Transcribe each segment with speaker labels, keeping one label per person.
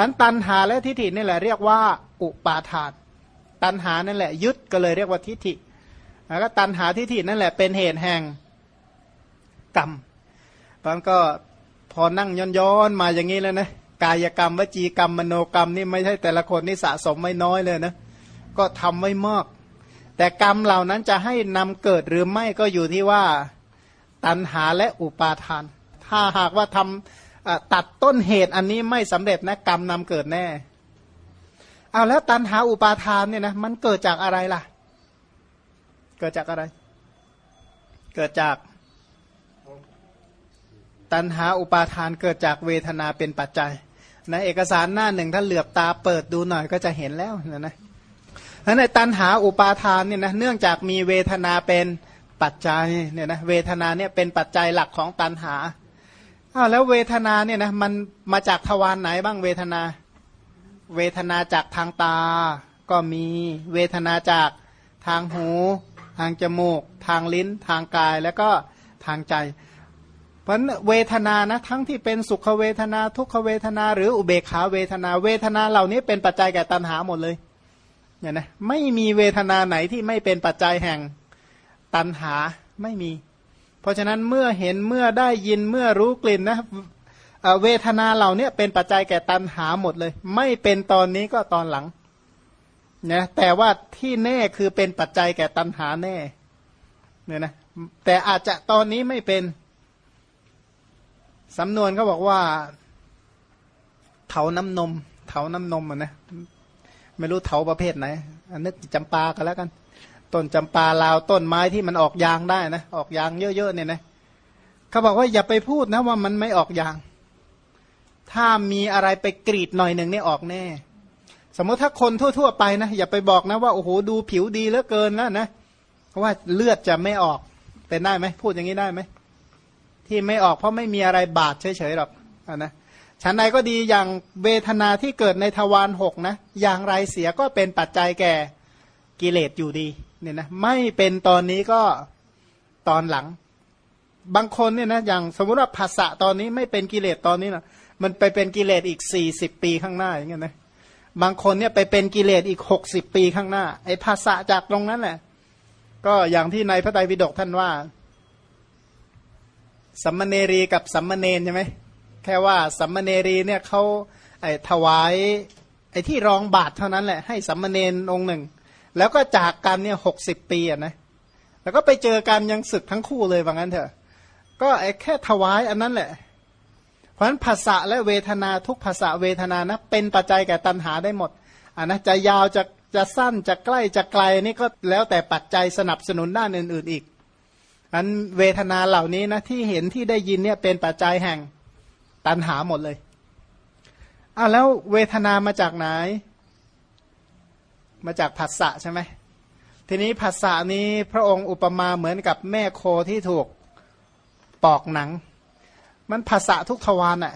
Speaker 1: ทั้นตันหาและทิฏฐินี่แหละเรียกว่า อุปาทาน ตันหานั่นแหละยึดก็เลยเรียกว่าทิฏฐิแล้วก็ตันหาทิฏฐินั่นแหละเป็นเหตุแห่งกรรมตอนก็พอนั่งย้อนๆมาอย่างนี้แล้วนะกายกรรมวจีกรรมมโนกรรมนี่ไม่ใช่แต่ละคนนี่สะสมไม่น้อยเลยนะก็ทำไว้มากแต่กรรมเหล่านั้นจะให้นำเกิดหรือไม่ก็อยู่ที่ว่า ตันหาและอุปาทาน ถ้าหากว่าทำ ตัดต้นเหตุอันนี้ไม่สำเร็จนะกรรมนำเกิดแน่เอาแล้วตันหาอุปาทานเนี่ยนะมันเกิดจากอะไรล่ะ เกิดจากอะไร เกิดจาก ตันหาอุปาทานเกิดจากเวทนาเป็นปัจจัยในเอกสารหน้าหนึ่งถ้าเหลือบตาเปิดดูหน่อยก็จะเห็นแล้วนะนะในตันหาอุปาทานเนี่ยนะเนื่องจากมีเวทนาเป็นปัจจัยเนี่ยนะเวทนาเนี่ยเป็นปัจจัยหลักของตันหา อ้าวแล้วเวทนาเนี่ยนะมันมาจากทวารไหนบ้างเวทนา เวทนาจากทางตา ก็มีเวทนาจากทางหู ทางจมูก ทางลิ้น ทางกายแล้วก็ทางใจ เพราะเวทนานะทั้งที่เป็นสุขเวทนา ทุกขเวทนา หรืออุเบกขาเวทนา เวทนาเหล่านี้เป็นปัจจัยแก่ตัณหาหมดเลยเนี่ยนะไม่มีเวทนาไหนที่ไม่เป็นปัจจัยแห่งตัณหาไม่มี เพราะฉะนั้นเมื่อเห็นเมื่อได้ยินเมื่อรู้กลิ่นนะเวทนาเหล่านี้เป็นปัจจัยแก่ตัณหาหมดเลย ไม่เป็นตอนนี้ก็ตอนหลังนะแต่ว่าที่แน่คือเป็นปัจจัยแก่ตัณหาแน่เนี่ยนะแต่อาจจะตอนนี้ไม่เป็นสำนวนเขาบอกว่าเถาน้ำนม เถาน้ำนมอะนะไม่รู้เถาประเภทไหนอันนึกจำปากันแล้วกัน ต้นจำปาลาวต้นไม้ที่มันออกยางได้นะ ออกยางเยอะๆเนี่ยนะเขาบอกว่าอย่าไปพูดนะว่ามันไม่ออกยาง ถ้ามีอะไรไปกรีดหน่อยหนึ่งนี่ออกแน่ สมมติถ้าคนทั่ว ๆ ไปนะอย่าไปบอกนะว่าโอ้โหดูผิวดีเหลือเกินแล้วนะเพราะว่าเลือดจะไม่ออกเป็นได้ไหมพูดอย่างนี้ได้ไหมที่ไม่ออกเพราะไม่มีอะไรบาดเฉยๆหรอกอนะฉันใดก็ดีอย่างเวทนาที่เกิดในทวารหกนะ อย่างไรเสียก็เป็นปัจจัยแก่กิเลสอยู่ดี เนี่ยนะไม่เป็นตอนนี้ก็ตอนหลัง บางคนเนี่ยนะอย่างสมมติว่าภาษะตอนนี้ไม่เป็นกิเลสตอนนี้นะมันไปเป็นกิเลสอีกสี่สิบปีข้างหน้าอย่างเงี้ยนะบางคนเนี่ยไปเป็นกิเลสอีกหกสิบปีข้างหน้า ไอ้ภาษะจากตรงนั้นแหละก็อย่างที่ในพระไตรปิฎกท่านว่า สัมมเนรีกับสัมมเนนใช่ไหมแค่ว่าสัมมเนรีเนี่ยเขาไอ้ถวายไอ้ที่รองบาทเท่านั้นแหละให้สัมมเนนองค์หนึ่ง แล้วก็จากกันเนี่ยหกสิบปีอะนะแล้วก็ไปเจอกันยังศึกทั้งคู่เลยว่างั้นเถอะ ก็ไอ้แค่ถวายอันนั้นแหละ เพราะฉะนั้นภาษาและเวทนาทุกภาษาเวทนานะเป็นปัจจัยแก่ตัณหาได้หมดอะนะจะยาวจะจะสั้นจะใกล้จะไกลนี่ก็แล้วแต่ปัจจัยสนับสนุนด้านอื่น ๆอีกอันเวทนาเหล่านี้นะที่เห็นที่ได้ยินเนี่ยเป็นปัจจัยแห่งตันหาหมดเลยอ้าวแล้วเวทนามาจากไหน มาจากผัสสะใช่ไหมทีนี้ผัสสะนี้พระองค์อุปมาเหมือนกับแม่โคที่ถูกปอกหนัง มันผัสสะทุกทวารอะ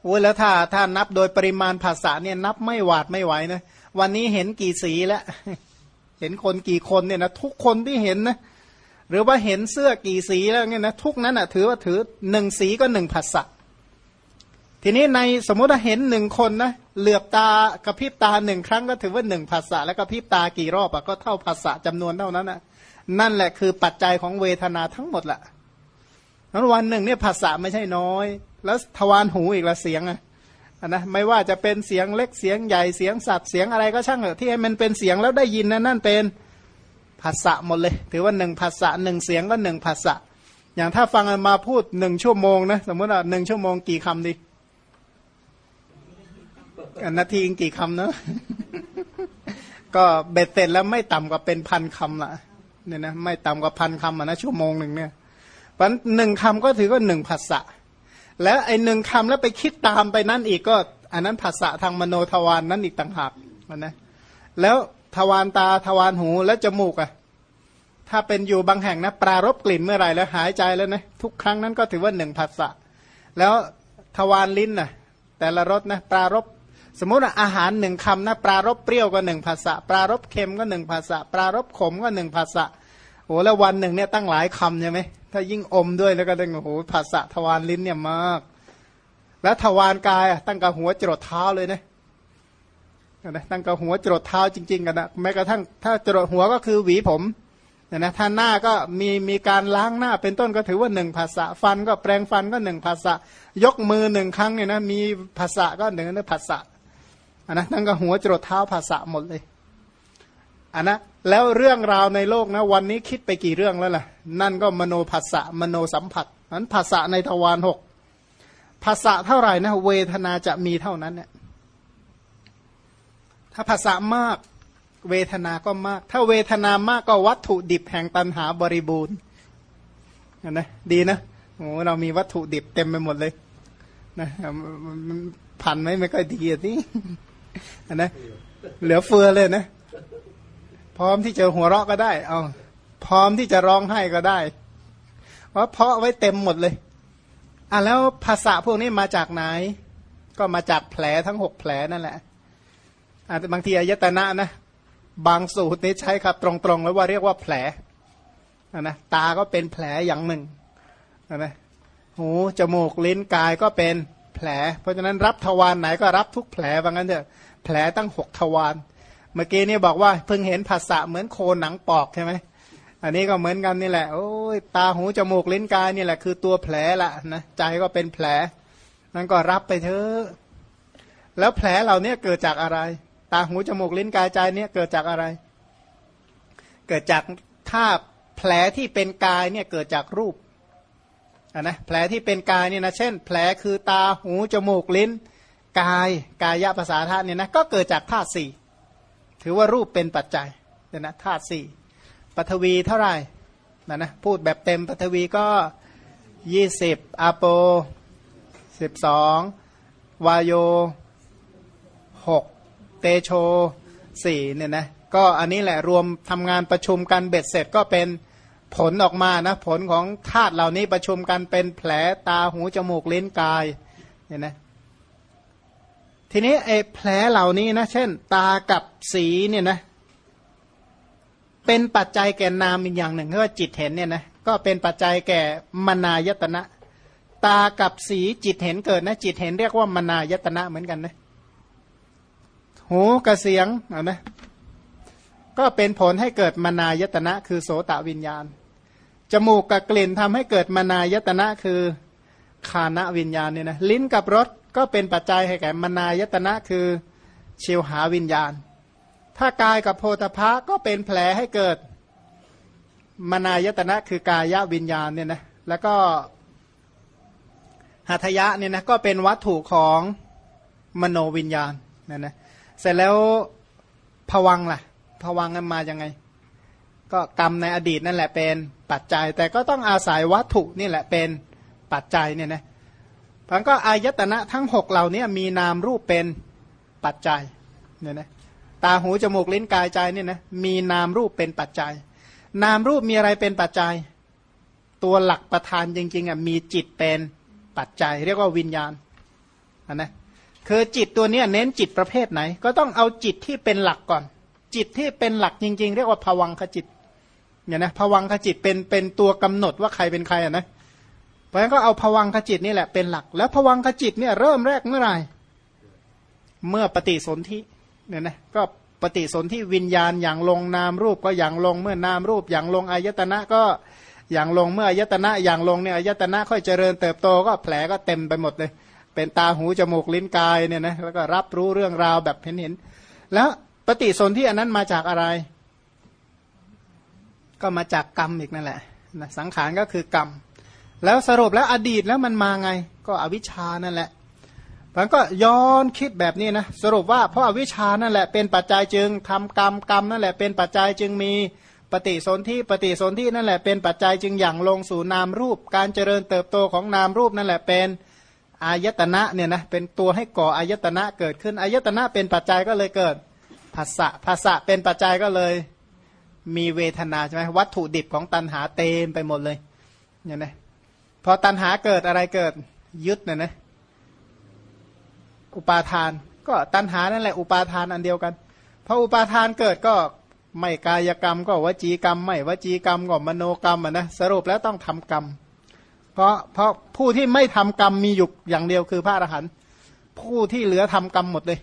Speaker 1: โอ้แล้วถ้าถ้านับโดยปริมาณภาษาเนี่ยนับไม่หวาดไม่ไหวนะวันนี้เห็นกี่สีแล้วเห็นคนกี่คนเนี่ยนะทุกคนที่เห็นนะหรือว่าเห็นเสื้อกี่สีแล้วเนี่ยนะทุกนั้นอะถือว่าถือหนึ่งสีก็หนึ่งผัสสะ ทีนี้ในสมมติว่าเห็นหนึ่งคนนะเหลือบตากระพริบตาหนึ่งครั้งก็ถือว่าหนึ่งผัสสะแล้วกระพริบตากี่รอบอะก็เท่าผัสสะจำนวนเท่านั้นอะนั่นแหละคือปัจจัยของเวทนาทั้งหมดแหละนั้นวันหนึ่งเนี่ยผัสสะไม่ใช่น้อย แล้วทวารหูอีกละเสียงอะนะไม่ว่าจะเป็นเสียงเล็กเสียงใหญ่เสียงสัตว์เสียงอะไรก็ช่างเถอะที่ให้มันเป็นเสียงแล้วได้ยินนั่นนั่นเป็นภาษะหมดเลย ถือว่าหนึ่งภาษะหนึ่งเสียงก็หนึ่งภาษะอย่างถ้าฟังมาพูดหนึ่งชั่วโมงนะสมมติว่าหนึ่งชั่วโมงกี่คำดี นาทีกี่คำเนะก็เบ็ดเสร็จแล้วไม่ต่ำกว่าเป็นพันคำละเนี่ยนะไม่ต่ำกว่าพันคำนะชั่วโมงหนึ่งเนี่ยเพราะหนึ่งคำก็ถือว่าหนึ่งภาษะแล้วไอ้หนึ่งคำแล้วไปคิดตามไปนั่นอีกก็ อันนั้นภาษะทางมโนทวารนนั่นอีกต่างหากนะแล้วทวารตาทวารหูและจมูกอะถ้าเป็นอยู่บางแห่งนะ ปรารบกลิ่นเมื่อไหร่แล้วหายใจแล้วนะทุกครั้งนั้นก็ถือว่าหนึ่งผัสสะแล้วทวารลิ้นนะแต่ละรสนะปรารบ สมมติอาหารหนึ่งคำนะปรารบเปรี้ยวก็หนึ่งภาษะปรารบเค็มก็หนึ่งภาษะปรารบขมก็หนึ่งภาษะโอ้แล้ววันหนึ่งเนี่ยตั้งหลายคำใช่ไหมถ้ายิ่งอมด้วยแล้วก็ต้องโอ้โหภาษะทวารลิ้นเนี่ยมาก แล้วทวารกายตั้งกับหัวจรดเท้าเลยนะนะตั้งกับหัวจรดเท้าจริง ๆ กันนะแม้กระทั่งถ้าจรดหัวก็คือหวีผมนะนะท่านหน้าก็มีมีการล้างหน้าเป็นต้นก็ถือว่าหนึ่งภาษาฟันก็แปลงฟันก็หนึ่งภาษายกมือหนึ่งครั้งเนี่ยนะมีภาษาก็หนึ่งนะภาษา อันนะตั้งกับหัวจรดเท้าภาษาหมดเลยอันนะแล้วเรื่องราวในโลกนะ วันนี้คิดไปกี่เรื่องแล้วล่ะ นั่นก็มโนภาษามโนสัมผัสนั้นภาษาในทวารหกภาษาเท่าไหร่นะ เวทนาจะมีเท่านั้นเนี่ยถ้าภาษามากเวทนาก็มาก ถ้าเวทนามากก็วัตถุดิบแห่งตันหาบริบูรณ์นะดีนะโอ้เรามีวัตถุดิบเต็มไปหมดเลยนะพันไหมไม่ค่อยดีอะนี่ นะเหลือเฟือเลยนะ พร้อมที่จะหัวเราะก็ได้ เอาพร้อมที่จะร้องไห้ก็ได้เพราะเพาะไว้เต็มหมดเลย อะแล้วภาษาพวกนี้มาจากไหน ก็มาจากแผลทั้งหกแผลนั่นแหละอะบางทีอายตนะนะบางสูตรนี้ใช้ครับตรงๆแล้วว่าเรียกว่าแผลนะตาก็เป็นแผลอย่างหนึ่งนะหูจมูกลิ้นกายก็เป็นแผล เพราะฉะนั้นรับทวารไหนก็รับทุกแผลว่างั้นเถอะ แผลตั้งหกทวารเมื่อกี้นี่บอกว่าเพิ่งเห็นภาษาเหมือนโคหนังปอกใช่ไหมอันนี้ก็เหมือนกันนี่แหละโอ้ยตาหูจมูกลิ้นกายนี่แหละคือตัวแผลละนะใจก็เป็นแผล นั่นก็รับไปเถอะแล้วแผลเหล่านี้เกิดจากอะไร ตาหูจมูกลิ้นกายใจเนี่ยเกิดจากอะไร เกิดจากถ้าแผลที่เป็นกายเนี่ยเกิดจากรูปอะนะแผลที่เป็นกายเนี่ยนะเช่น แผลคือตาหูจมูกลิ้น กายกายะภาษาธาตุเนี่ยนะก็เกิดจากธาตุสี่ถือว่ารูปเป็นปัจจัยเนี่ยนะธาตุสี่ปฐวีเท่าไหร่นะนะพูดแบบเต็มปฐวีก็ยี่สิบอาโปสิบสองวายโยหกเตโชสี่เนี่ยนะก็อันนี้แหละรวมทำงานประชุมกันเบ็ดเสร็จก็เป็นผลออกมานะผลของธาตุเหล่านี้ประชุมกันเป็นแผลตาหูจมูกเล้นกายเนี่ยนะ ทีนี้ไอ้แผลเหล่านี้นะเช่น ตากับสีเนี่ยนะเป็นปัจจัยแก่นามอีกอย่างหนึ่งคือว่าจิตเห็นเนี่ยนะก็เป็นปัจจัยแก่มนายตนะ ตากับสีจิตเห็นเกิดนะจิตเห็นเรียกว่ามนายตนะเหมือนกันนะหูกับเสียงนะก็เป็นผลให้เกิดมนายตนะ คือโสตวิญญาณ จมูกกับกลิ่นทำให้เกิดมนายตนะคือคานะวิญญาณเนี่ยนะลิ้นกับรส ก็เป็นปัจจัยให้แก่มนายตนะคือเชิวหาวิญญาณ ถ้ากายกับโพธพะก็เป็นแผลให้เกิดมนายตนะคือกายวิญญาณเนี่ยนะแล้วก็หัตยะเนี่ยนะก็เป็นวัตถุของมโนวิญญาณเนี่ยนะเสร็จแล้วผวังล่ะผวังมันมายังไง ก็กรรมในอดีตนั่นแหละเป็นปัจจัย แต่ก็ต้องอาศัยวัตถุนี่แหละเป็นปัจจัยเนี่ยนะ พันก็อายตนะทั้งหกเหล่านี้มีนามรูปเป็นปัจจัยเนี่ยนะตาหูจมูกลิ้นกายใจเนี่ยนะมีนามรูปเป็นปัจจัย นามรูปมีอะไรเป็นปัจจัย ตัวหลักประธานจริงๆอะมีจิตเป็นปัจจัย เรียกว่าวิญญาณนะคือจิตตัวนี้เน้นจิตประเภทไหน ก็ต้องเอาจิตที่เป็นหลักก่อน จิตที่เป็นหลักจริง ๆ เรียกว่าภวังขจิตเนี่ยนะภวังขจิตเป็นเป็นตัวกำหนดว่าใครเป็นใครอะนะ ราะฉะนั้นก็เอาผวังขจิตนี่แหละเป็นหลัก แล้วผวังขจิตเนี่ยเริ่มแรกเมื่อไหร่เมื่อปฏิสนธิเนี่ยนะก็ปฏิสนธิวิญญาณอย่างลงนามรูปก็อย่างลงเมื่อนามรูปอย่างลงอายตนะก็อย่างลงเมื่ออายตนะอย่างลงเนี่ยอายตนะค่อยเจริญเติบโตก็แผลก็เต็มไปหมดเลย เป็นตาหูจมูกลิ้นกายเนี่ยนะแล้วก็รับรู้เรื่องราวแบบเห็นเห็นแล้วปฏิสนธิอันนั้นมาจากอะไร ก็มาจากกรรมอีกนั่นแหละนะสังขารก็คือกรรม แล้วสรุปแล้วอดีตแล้วมันมาไง ก็อวิชานั่นแหละมันก็ย้อนคิดแบบนี้นะสรุปว่าเพราะอาวิชานั่นแหละเป็นปัจจัยจึงทำกรรมกรรมนั่นแหละเป็นปัจจัยจึงมีปฏิสนธิปฏิสนธินั่นแหละเป็นปัจจัยจึงอย่างลงสู่นามรูป การเจริญเติบโตของนามรูปนั่นแหละเป็นอายตนะเนี่ยนะเป็นตัวให้ก่ออายตนะเกิดขึ้นอายตนะเป็นปัจจัยก็เลยเกิดภาษะภาษะเป็นปัจจัยก็เลย มีเวทนาใช่ไหมวัตถุดิบของตันหาเต็มไปหมดเลยเนี่ยนะ พอตัณหาเกิดอะไรเกิดยึดเนี่ยนะอุปาทาน ก็ตัณหานั่นแหละอุปาทานอันเดียวกันพออุปาทานเกิดก็ไม่กายกรรม ก็วจีกรรม ไม่วจีกรรมก็มโนกรรมอะนะสรุปแล้วต้องทำกรรม เพราะเพราะผู้ที่ไม่ทำกรรมมีอยู่อย่างเดียวคือพระอรหันต์ผู้ที่เหลือทำกรรมหมดเลย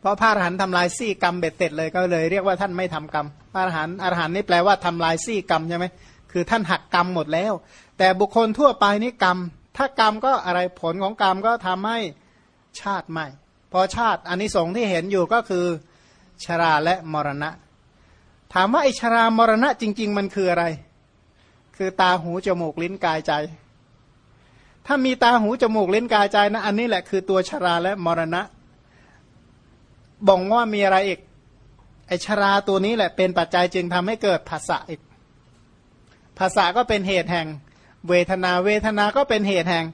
Speaker 1: เพราะพระอรหันต์ทำลายซี่กรรมเบ็ดเสร็จเลยก็เลย เรียกว่าท่านไม่ทำกรรมพระอรหันต์อรหันต์นี่แปลว่าทำลายซี่กรรมใช่ไหม คือท่านหักกรรมหมดแล้ว แต่บุคคลทั่วไปนี่กรรม ถ้ากรรมก็อะไรผลของกรรมก็ทำให้ชาติใหม่ พอชาติอันนี้สงที่เห็นอยู่ก็คือชราและมรณะ ถามว่าไอชรามรณะจริง ๆ มันคืออะไร คือตาหูจมูกลิ้นกายใจ ถ้ามีตาหูจมูกลิ้นกายใจนะอันนี้แหละคือตัวชราและมรณะบ่งว่ามีอะไรอีกไอชราตัวนี้แหละเป็นปัจจัยจึงทำให้เกิดภาษาอีก ภาษาก็เป็นเหตุแห่ง เวทนาเวทนาก็เป็นเหตุแห่ง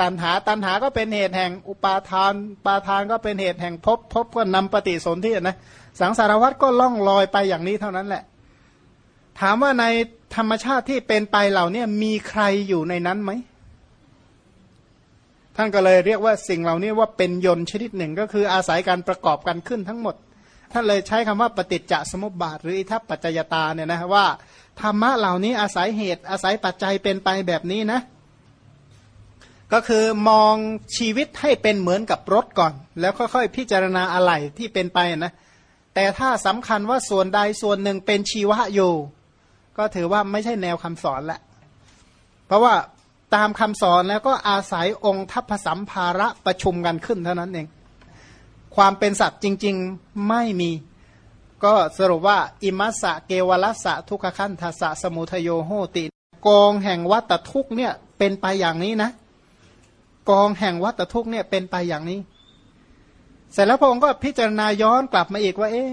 Speaker 1: ตันหาตันหาก็เป็นเหตุแห่ง อุปาทานปาทานก็เป็นเหตุแห่งภพภพก็นำปฏิสนธินะสังสารวัตรก็ล่องลอยไปอย่างนี้เท่านั้นแหละ ถามว่าในธรรมชาติที่เป็นไปเหล่านี้มีใครอยู่ในนั้นไหมท่านก็เลยเรียกว่าสิ่งเหล่านี้ว่าเป็นยนต์ชนิดหนึ่งก็คืออาศัยการประกอบกันขึ้นทั้งหมด ท่านเลยใช้คำว่าปฏิจจสมุปบาท หรืออิทัปปัจจยตาเนี่ยนะว่า ธรรมะเหล่านี้อาศัยเหตุอาศัยปัจจัยเป็นไปแบบนี้นะ ก็คือมองชีวิตให้เป็นเหมือนกับรถก่อน แล้วค่อยๆ พิจารณาอะไรที่เป็นไปนะแต่ถ้าสำคัญว่าส่วนใดส่วนหนึ่งเป็นชีวะอยู่ ก็ถือว่าไม่ใช่แนวคำสอนแหละ เพราะว่าตามคำสอนแล้วก็อาศัยองค์ทัพสัมภาระประชุมกันขึ้นเท่านั้นเอง ความเป็นสัตว์จริง ๆไม่มี ก็สรุปว่า อิมัสสะเกวลัสสะทุกขคันทัสสะสมุทโยโหติ กองแห่งวัตทุกเนี่ยเป็นไปอย่างนี้นะ กองแห่งวัตทุกเนี่ยเป็นไปอย่างนี้ เสร็จแล้วพระองค์ก็พิจารณาย้อนกลับมาอีกว่า เอ๊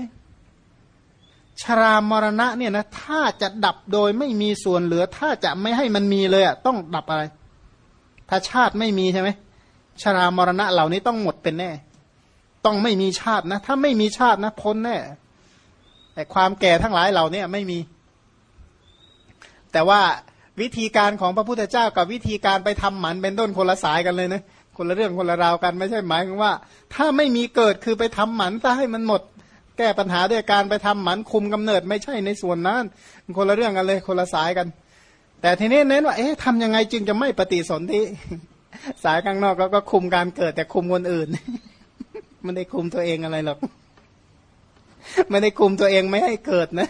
Speaker 1: ชรามรณะเนี่ยนะถ้าจะดับโดยไม่มีส่วนเหลือ ถ้าจะไม่ให้มันมีเลยอะต้องดับอะไร ถ้าชาติไม่มีใช่ไหมชรามรณะเหล่านี้ต้องหมดเป็นแน่ ต้องไม่มีชาตินะ ถ้าไม่มีชาตินะพ้นแน่ แต่ความแก่ทั้งหลายเหล่านี้ไม่มี แต่ว่าวิธีการของพระพุทธเจ้ากับวิธีการไปทำหมันเป็นต้นคนละสายกันเลยนะคนละเรื่องคนละราวกันไม่ใช่หมายถึงว่า ถ้าไม่มีเกิดคือไปทำหมันซะให้มันหมด แก้ปัญหาด้วยการไปทำหมันคุมกำเนิดไม่ใช่ในส่วนนั้น คนละเรื่องกันเลยคนละสายกัน แต่ทีนี้เน้นว่าเอ๊ะทำยังไงจึงจะไม่ปฏิสนธิสายข้างนอกก็คุมการเกิดแต่คุมคนอื่นไม่ได้คุมตัวเองอะไรหรอก ไม่ได้คุมตัวเองไม่ให้เกิดนะ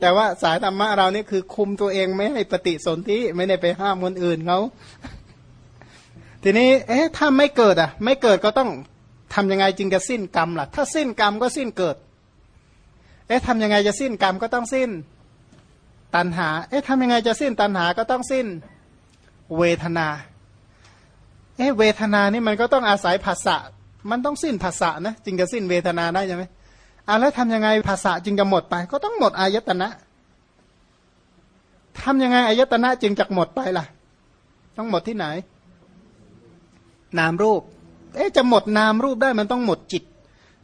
Speaker 1: แต่ว่าสายธรรมะเรานี่คือคุมตัวเองไม่ให้ปฏิสนธิไม่ได้ไปห้ามคนอื่นเขาทีนี้ เอ๊ะถ้าไม่เกิดอะ ไม่เกิดก็ต้องทำยังไงจึงจะสิ้นกรรมล่ะ ถ้าสิ้นกรรมก็สิ้นเกิด เอ๊ะทำยังไงจะสิ้นกรรมก็ต้องสิ้น ตัณหา เอ๊ะทำยังไงจะสิ้นตัณหาก็ต้องสิ้นเวทนา เอ๊ะเวทนานี่มันก็ต้องอาศัยภาษะมันต้องสิ้นภาษะนะจึงจะสิ้นเวทนาได้ใช่ไหม อะแล้วทำยังไงภาษะจึงจะหมดไป ก็ต้องหมดอายตนะทำยังไงอายตนะจึงจะหมดไปล่ะ ต้องหมดที่ไหน นามรูป เอ๊ะจะหมดนามรูปได้มันต้องหมดจิต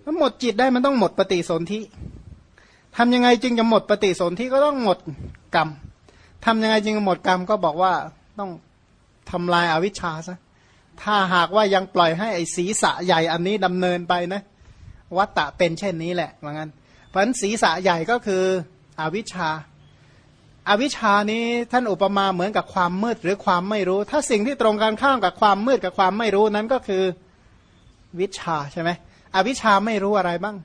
Speaker 1: ถ้าหมดจิตได้มันต้องหมดปฏิสนธิทำยังไงจึงจะหมดปฏิสนธิก็ต้องหมดกรรมทำยังไงจึงจะหมดกรรมก็บอกว่าต้องทำลายอาวิชชาซะถ้าหากว่ายังปล่อยให้ไอ้ศีรษะใหญ่อันนี้ดำเนินไปนะ วัตตะเป็นเช่นนี้แหละเหมือนกันเพราะฉะนั้นศีรษะใหญ่ก็คืออวิชชาอวิชานี้ท่านอุปมาเหมือนกับความมืดหรือความไม่รู้ ถ้าสิ่งที่ตรงกันข้ามกับความมืดกับความไม่รู้นั้นก็คือวิชาใช่ไหมอวิชาไม่รู้อะไรบ้าง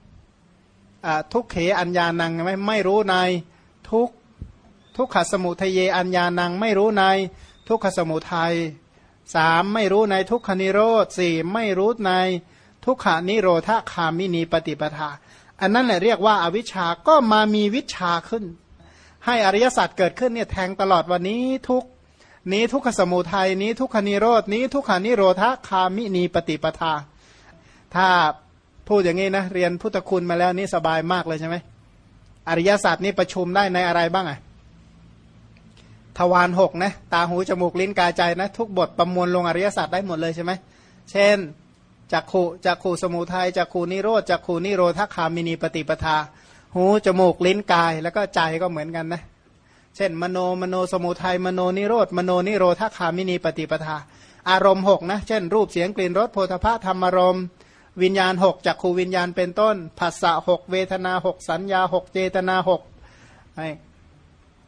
Speaker 1: ทุกเขอัญญานังไม่ไม่รู้ในทุกทุกขสมุทเยอัญญานัง ไม่รู้ในทุกขสมุทัยสามไม่รู้ในทุกขนิโรธสี่ไม่รู้ใน ทุกขานิโรธาคามินีปฏิปทา อันนั้นแหละเรียกว่าอาวิชาก็มามีวิชาขึ้น ให้อริยสัจเกิดขึ้นเนี่ยแทงตลอดวันนี้ทุกนี้ทุกขสมุทัยนี้ทุกขนิโรดนี้ทุกขานิโรธาคามินีปฏิปทา ถ้าพูดอย่างนี้นะเรียนพุทธคุณมาแล้วนี่สบายมากเลยใช่ไหมอริยสัจนี่ประชุมได้ในอะไรบ้างอะทวารหกนะตาหูจมูกลิ้นกายใจนะ ทุกบทประมวลลงอริยสัจได้หมดเลยใช่ไหมเช่น จักขุจักขุสมุทัยจักขุนิโรธจักขุนิโรธคามินีปฏิปทา หูจมูกลิ้นกาย แล้วก็ใจก็เหมือนกันนะ เช่น มโนมโนสมุทัยมโนนิโรธมโนนิโรธคามินีปฏิปทา อารมณ์หกนะเช่น รูปเสียงกลิ่นรสโพธพะธรรมารมณ์วิญญาณหกจากขูวิญญาณเป็นต้นผัสสะหกเวทนาหกสัญญาหกเจตนาหก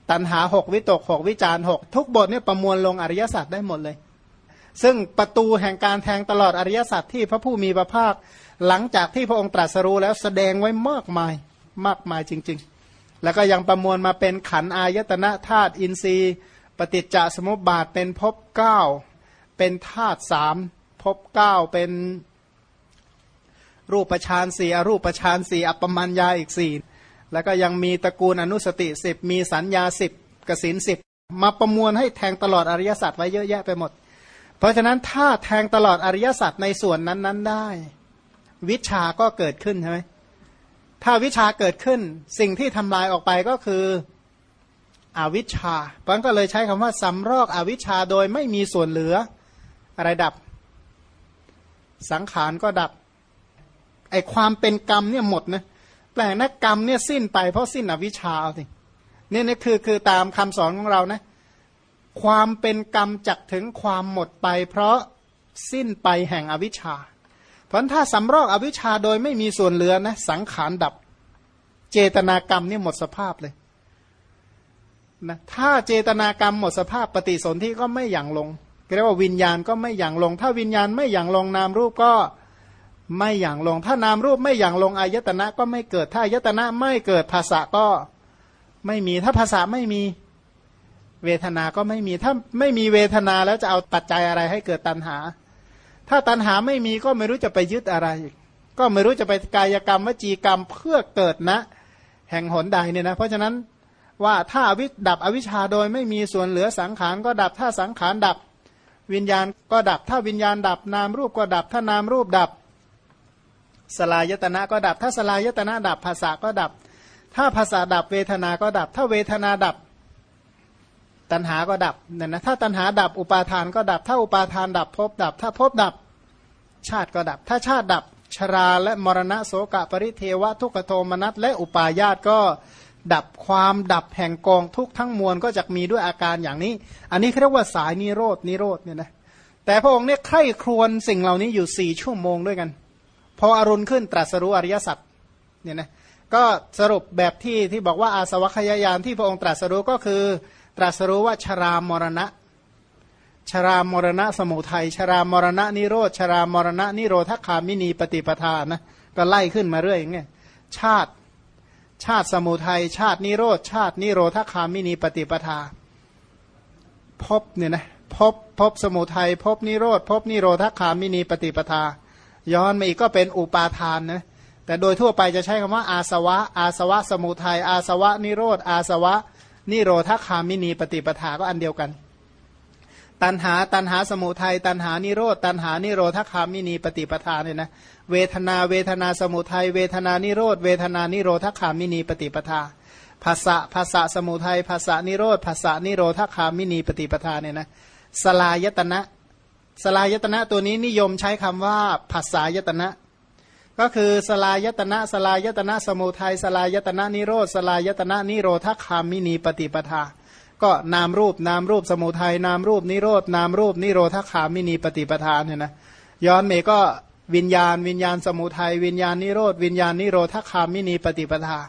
Speaker 1: ตันหาหกวิตกหกวิจารหกทุกบทเนี่ยประมวลลงอริยสัจได้หมดเลย ซึ่งประตูแห่งการแทงตลอดอริยสัจที่พระผู้มีพระภาค หลังจากที่พระองค์ตรัสรู้แล้วแสดงไว้มากมายมากมายจริง ๆ แล้วก็ยังประมวลมาเป็นขันอายตนะธาตุอินทรีย์ ปฏิจจสมุปบาทเป็นภพเก้าเป็นธาตุสามภพเก้าเป็นรูปฌานสี่อรูปฌานสี่อัปปมัญญาอีกสี่แล้วก็ยังมีตระกูลอนุสติสิบมีสัญญาสิบกสินสิบมาประมวลให้แทงตลอดอริยสัจไว้เยอะแยะไปหมด เพราะฉะนั้นถ้าแทงตลอดอริยสัจในส่วนนั้น ๆ ได้ วิชาก็เกิดขึ้นใช่ไหมถ้าวิชาเกิดขึ้นสิ่งที่ทำลายออกไปก็คืออวิชชาเพราะก็เลยใช้คำว่าสำรอกอวิชชาโดยไม่มีส่วนเหลืออะไรดับ สังขารก็ดับไอความเป็นกรรมเนี่ยหมดนะแปลงนะกรรมเนี่ยสิ้นไปเพราะสิ้นอวิชชาเอาสินี่นี่คือคือตามคำสอนของเรานะ ความเป็นกรรมจักถึงความหมดไป เพราะสิ้นไปแห่งอวิชชา เพราะถ้าสำรอกอวิชชาโดยไม่มีส่วนเหลือนะสังขารดับ เจตนากรรมนี่หมดสภาพเลยนะถ้าเจตนากรรมหมดสภาพปฏิสนธิก็ไม่อย่างลงเรียกว่าวิญญาณก็ไม่อย่างลง ถ้าวิญญาณไม่อย่างลงนามรูปก็ไม่อย่างลง ถ้านามรูปไม่อย่างลงอายตนะก็ไม่เกิด ถ้าอายตนะไม่เกิดภาษาก็ไม่มี ถ้าภาษาไม่มี เวทนาก็ไม่มีถ้าไม่มีเวทนาแล้วจะเอาปัจจัยอะไรให้เกิดตัณหา ถ้าตัณหาไม่มีก็ไม่รู้จะไปยึดอะไร ก็ไม่รู้จะไปกายกรรมวจีกรรมเพื่อเกิดนะ แห่งหนใดเนี่ยนะเพราะฉะนั้นว่าถ้าวิดับอวิชชาโดยไม่มีส่วนเหลือสังขารก็ดับถ้าสังขารดับ วิญญาณก็ดับถ้าวิญญาณดับนามรูปก็ดับถ้านามรูปดับ สลายตนะก็ดับ ถ้าสลายตนะดับภาษาก็ดับ ถ้าภาษาดับเวทนาก็ดับ ถ้าเวทนาดับ ตัณหาก็ดับเนี่ยนะถ้าตัณหาดับอุปาทานก็ดับ ถ้าอุปาทานดับภพดับ ถ้าภพดับชาติก็ดับ ถ้าชาติดับชราและมรณะโสกะปริเทวะทุกขโทมนัสและอุปาญาตก็ดับความดับแห่งกองทุกทั้งมวลก็จะมีด้วยอาการอย่างนี้ อันนี้เรียกว่าสายนิโรดนิโรดเนี่ยนะแต่พระองค์เนี่ยใคร่ครวญสิ่งเหล่านี้อยู่สี่ชั่วโมงด้วยกัน พออรุณขึ้นตรัสรู้อริยสัจเนี่ยนะก็สรุปแบบที่ที่บอกว่าอาสวัคยายานที่พระองค์ตรัสรู้ก็คือ ตรัสรู้ว่าชรามรณะ ชรามรณะสมุทัย ชรามรณะนิโรธ ชรามรณะนิโรธคามินีปฏิปทานะ ก็ไล่ขึ้นมาเรื่อยอย่างเงี้ย ชาติ ชาติสมุทัย ชาตินิโรธ ชาตินิโรธคามินีปฏิปทา พบเนี่ยนะ พบ พบสมุทัย พบนิโรธ พบนิโรธคามินีปฏิปทา ย้อนมาอีกก็เป็นอุปาทานนะ แต่โดยทั่วไปจะใช้คำว่าอาสวะ อาสวะสมุทัย อาสวะนิโรธ อาสวะ นิโรธคามินีปฏิปทาก็อันเดียวกัน ตัณหาตัณหาสมุทัยตัณหานิโรธตัณหานิโรธคามินีปฏิปทาเนี่ยนะเวทนาเวทนาสมุทัยเวทนานิโรธเวทนานิโรธคามินีปฏิปทาผัสสะผัสสะสมุทัยผัสสะนิโรธผัสสะนิโรธคามินีปฏิปทาเนี่ยนะสฬายตนะสฬายตนะตัวนี้นิยมใช้คำว่าผัสสายตนะ ก็คือสฬายตนะสฬายตนะสมุทัยสฬายตนะนิโรธสฬายตนะนิโรธคามินีปฏิปทา ก็นามรูปนามรูปสมุทัยนามรูปนิโรธนามรูปนิโรธคามินีปฏิปทาเนี่ยนะย้อนมาก็วิญญาณ วิญญาณสมุทัยวิญญาณนิโรธวิญญาณนิโรธคามินีปฏิปทา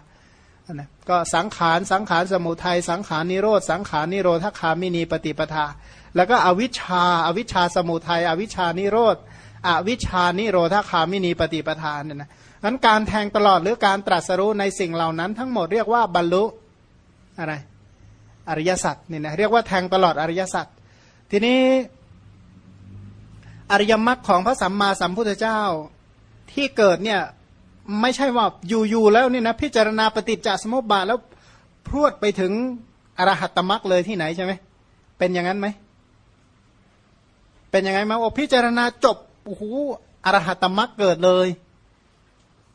Speaker 1: นะก็สังขารสังขารสมุทัยสังขารนิโรธสังขารนิโรธคามินีปฏิปทา แล้วก็อวิชชาอวิชชาสมุทัยอวิชชานิโรธ อวิชานิโรธาคามินีปฏิปทานเนี่ยนะนั้นการแทงตลอดหรือการตรัสรู้ในสิ่งเหล่านั้น ทั้งหมดเรียกว่าบรรลุอะไรอริยสัจเนี่ยนะเรียกว่าแทงตลอดอริยสัจทีนี้อริยมรรคของพระสัมมาสัมพุทธเจ้าที่เกิดเนี่ยไม่ใช่ว่าอยู่ๆแล้วนี่นะพิจารณาปฏิจจสมุปบาทแล้วพรวดไปถึงอรหัตตมรรคเลยที่ไหนใช่ไหมเป็นอย่างนั้นไหมเป็นยังไงมาโอพิจารณาจบ โอ้โหอรหัตมรรคเกิดเลย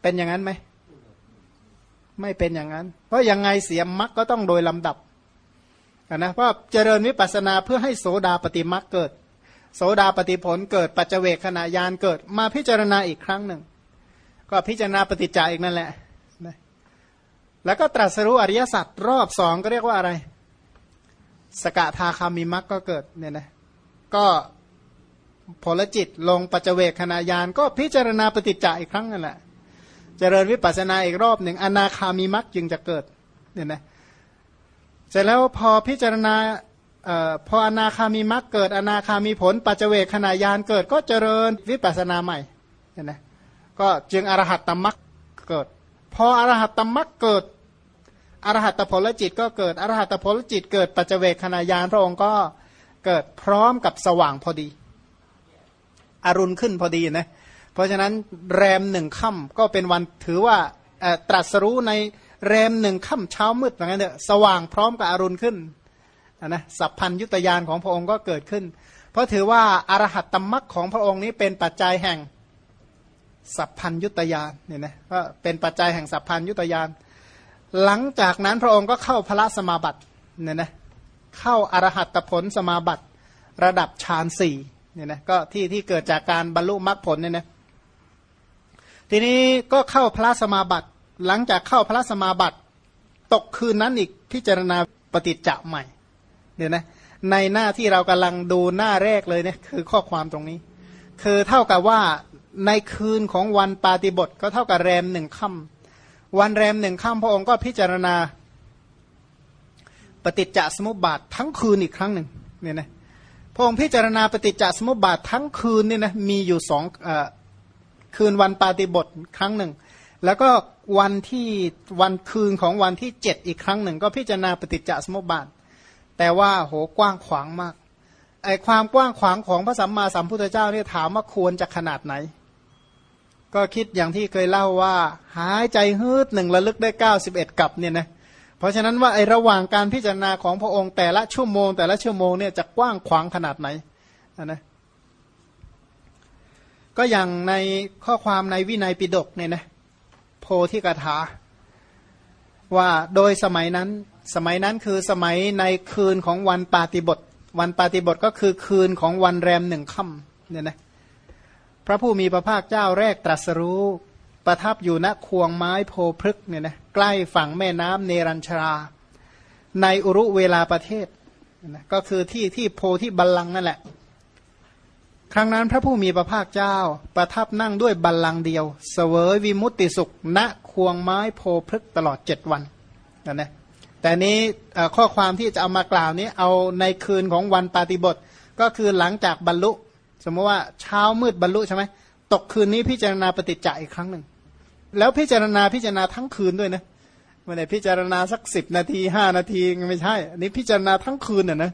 Speaker 1: เป็นอย่างนั้นไหม ไม่เป็นอย่างนั้น เพราะยังไงเสียมรรคก็ต้องโดยลำดับนะเพราะเจริญวิปัสนาเพื่อให้โสดาปฏิมรรคเกิด โสดาปฏิผลเกิดปัจเจเวกขณะยานเกิด มาพิจารณาอีกครั้งหนึ่ง ก็พิจารณาปฏิจจาอีกนั่นแหละแล้วก็ตรัสรู้อริยสัจรอบสองก็เรียกว่าอะไร สกทาคามิมรรคก็เกิดเนี่ยนะก็ ผลจิตลงปัจเจเวกขณะยานก็พิจารณาปฏิจจาอีกครั้งนั่นแหละ เจริญวิปัสสนาอีกรอบหนึ่งอนาคามีมักจึงจะเกิดเนี่ยนะเสร็จแล้วพอพิจารณาออพออนาคามีมรรคเกิด อนาคามีผลปัจเจเวคขณะยานเกิด ก็เจริญวิปัสสนาใหม่เห็นไหมก็จึงอรหัตตมรรคเกิด พออรหัตตมรรคเกิดอรหัตผลจิตก็เกิดอรหัตผลจิตเกิดปัจเจเวคขณะยานพระองค์ก็เกิดพร้อมกับสว่างพอดี อรุณขึ้นพอดีนะเพราะฉะนั้นแรมหนึ่งค่ำก็เป็นวันถือว่าตรัสรู้ในแรมหนึ่งค่ำเช้ามืดอย่างนั้นเนี่ยสว่างพร้อมกับอรุณขึ้นนะสัพพัญยุตยานของพระองค์ก็เกิดขึ้น เพราะถือว่าอารหัตตมรักของพระองค์นี้เป็นปัจจัยแห่งสัพพัญยุตยานเนี่ยนะก็เป็นปัจจัยแห่งสัพพัญยุตยาน หลังจากนั้นพระองค์ก็เข้าพระสมาบัติเนี่ยนะเข้าอารหัตผลสมาบัติระดับฌานสี่ เนี่ยนะก็ที่ที่เกิดจากการบรรลุมรรคผลเนี่ยนะทีนี้ก็เข้าพระสมาบัติ หลังจากเข้าพระสมาบัติ ตกคืนนั้นอีกพิจารณาปฏิจจะใหม่เนี่ยนะในหน้าที่เรากำลังดูหน้าแรกเลยเนี่ยคือข้อความตรงนี้ คือเท่ากับว่าในคืนของวันปาติบทก็เท่ากับแรมหนึ่งค่ำวันแรมหนึ่งค่ำพระองค์ก็พิจารณา ปฏิจจสมุปบาททั้งคืนอีกครั้งหนึ่งเนี่ยนะ พระองค์พิจารณาปฏิจจสมุปบาททั้งคืนเนี่ยนะมีอยู่สองอคืนวันปาติบทครั้งหนึ่ง แล้วก็วันที่วันคืนของวันที่เจ็ดอีกครั้งหนึ่ง ก็พิจารณาปฏิจจสมุปบาท แต่ว่าโหกว้างขวางมากไอความกว้างขวางของพระสัมมาสัมพุทธเจ้าเนี่ยถามว่าควรจะขนาดไหน ก็คิดอย่างที่เคยเล่าว่า หายใจฮืดหนึ่งระลึกได้เก้าสิบเอ็ดกับเนี่ยนะเพราะฉะนั้นว่าไอระหว่างการพิจารณาของพระองค์แต่ละชั่วโมง แต่ละชั่วโมงเนี่ยจะกว้างขวางขนาดไหนนะก็อย่างในข้อความในวินัยปิฎกเนี่ยนะโพธิกถา ว่าโดยสมัยนั้น สมัยนั้นคือสมัยในคืนของวันปาติบทวันปาติบทก็คือคืนของวันแรมหนึ่งค่ำเนี่ยนะพระผู้มีพระภาคเจ้าแรกตรัสรู้ ประทับอยู่ณควงไม้โพพฤกเนี่ยนะใกล้ฝั่งแม่น้ำเนรัญชรา ในอุรุเวลาประเทศนะก็คือที่ที่โพที่บัลลังนั่นแหละ ครั้งนั้นพระผู้มีพระภาคเจ้า ประทับนั่งด้วยบัลลังก์เดียวเสวยวิมุตติสุข ณควงไม้โพพฤกตลอดเจ็ดวันนะนะแต่นี้ข้อความที่จะเอามากล่าวนี้เอาในคืนของวันปาติบทก็คือหลังจากบรรลุ สมมติว่าเช้ามืดบรรลุใช่ไหม ตกคืนนี้พิจารณาปฏิจจอีกครั้งหนึ่ง แล้วพิจารณาพิจารณาทั้งคืนด้วยนะไม่ได้พิจารณาสักสิบนาทีห้านาทีไม่ใช่อันนี้พิจารณาทั้งคืนอะนะ